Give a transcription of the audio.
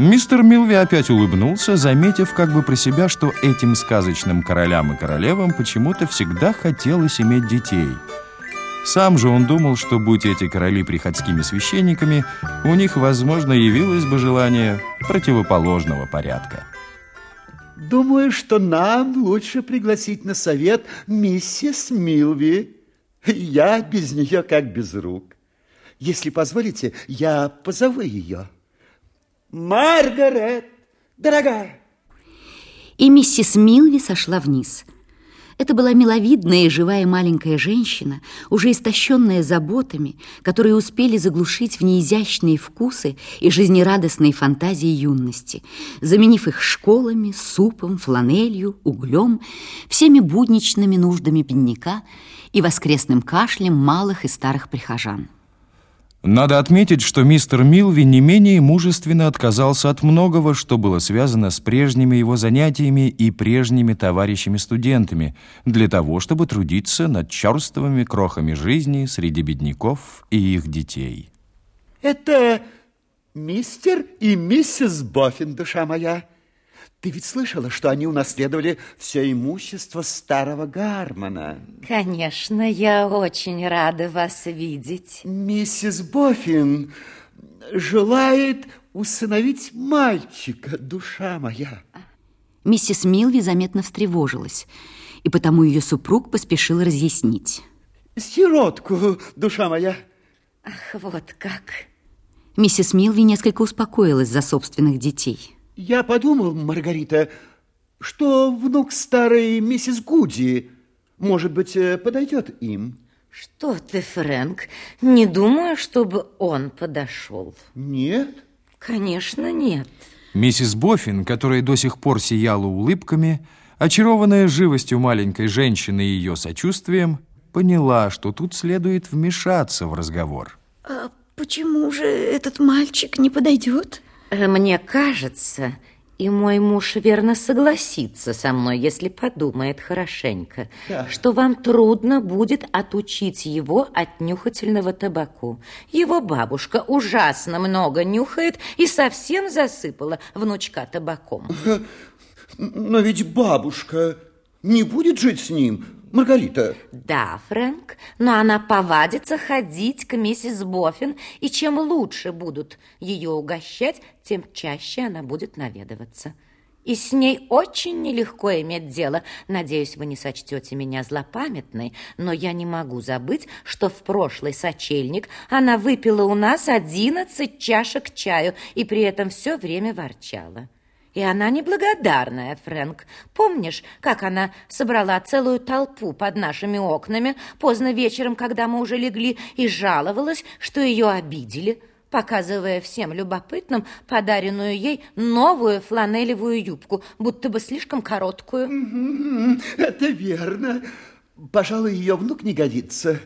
Мистер Милви опять улыбнулся, заметив как бы про себя, что этим сказочным королям и королевам почему-то всегда хотелось иметь детей. Сам же он думал, что, будь эти короли приходскими священниками, у них, возможно, явилось бы желание противоположного порядка. Думаю, что нам лучше пригласить на совет миссис Милви. Я без нее как без рук. Если позволите, я позову ее. Маргарет, дорогая. И миссис Милви сошла вниз. Это была миловидная и живая маленькая женщина, уже истощенная заботами, которые успели заглушить в ней изящные вкусы и жизнерадостные фантазии юности, заменив их школами, супом, фланелью, углем, всеми будничными нуждами бедняка и воскресным кашлем малых и старых прихожан. Надо отметить, что мистер Милви не менее мужественно отказался от многого, что было связано с прежними его занятиями и прежними товарищами-студентами, для того, чтобы трудиться над черствыми крохами жизни среди бедняков и их детей. Это мистер и миссис Боффин, душа моя. Ты ведь слышала, что они унаследовали все имущество старого Гармона? Конечно, я очень рада вас видеть. Миссис Боффин желает усыновить мальчика, душа моя. Миссис Милви заметно встревожилась, и потому ее супруг поспешил разъяснить. Сиротку, душа моя. Ах, вот как. Миссис Милви несколько успокоилась за собственных детей. Я подумал, Маргарита, что внук старой миссис Гуди, может быть, э, подойдет им. Что ты, Фрэнк, не думаю, чтобы он подошел. Нет? Конечно, нет. Миссис Боффин, которая до сих пор сияла улыбками, очарованная живостью маленькой женщины и ее сочувствием, поняла, что тут следует вмешаться в разговор. А почему же этот мальчик не подойдет? Э, мне кажется, и мой муж верно согласится со мной, если подумает хорошенько, да. что вам трудно будет отучить его от нюхательного табаку. Его бабушка ужасно много нюхает и совсем засыпала внучка табаком. Но ведь бабушка не будет жить с ним, Маргарита. Да, Фрэнк, но она повадится ходить к миссис Боффин, и чем лучше будут ее угощать, тем чаще она будет наведываться. И с ней очень нелегко иметь дело. Надеюсь, вы не сочтете меня злопамятной, но я не могу забыть, что в прошлый сочельник она выпила у нас одиннадцать чашек чаю и при этом все время ворчала. И она неблагодарная, Фрэнк. Помнишь, как она собрала целую толпу под нашими окнами поздно вечером, когда мы уже легли, и жаловалась, что ее обидели, показывая всем любопытным подаренную ей новую фланелевую юбку, будто бы слишком короткую? Это верно. Пожалуй, ее внук не годится.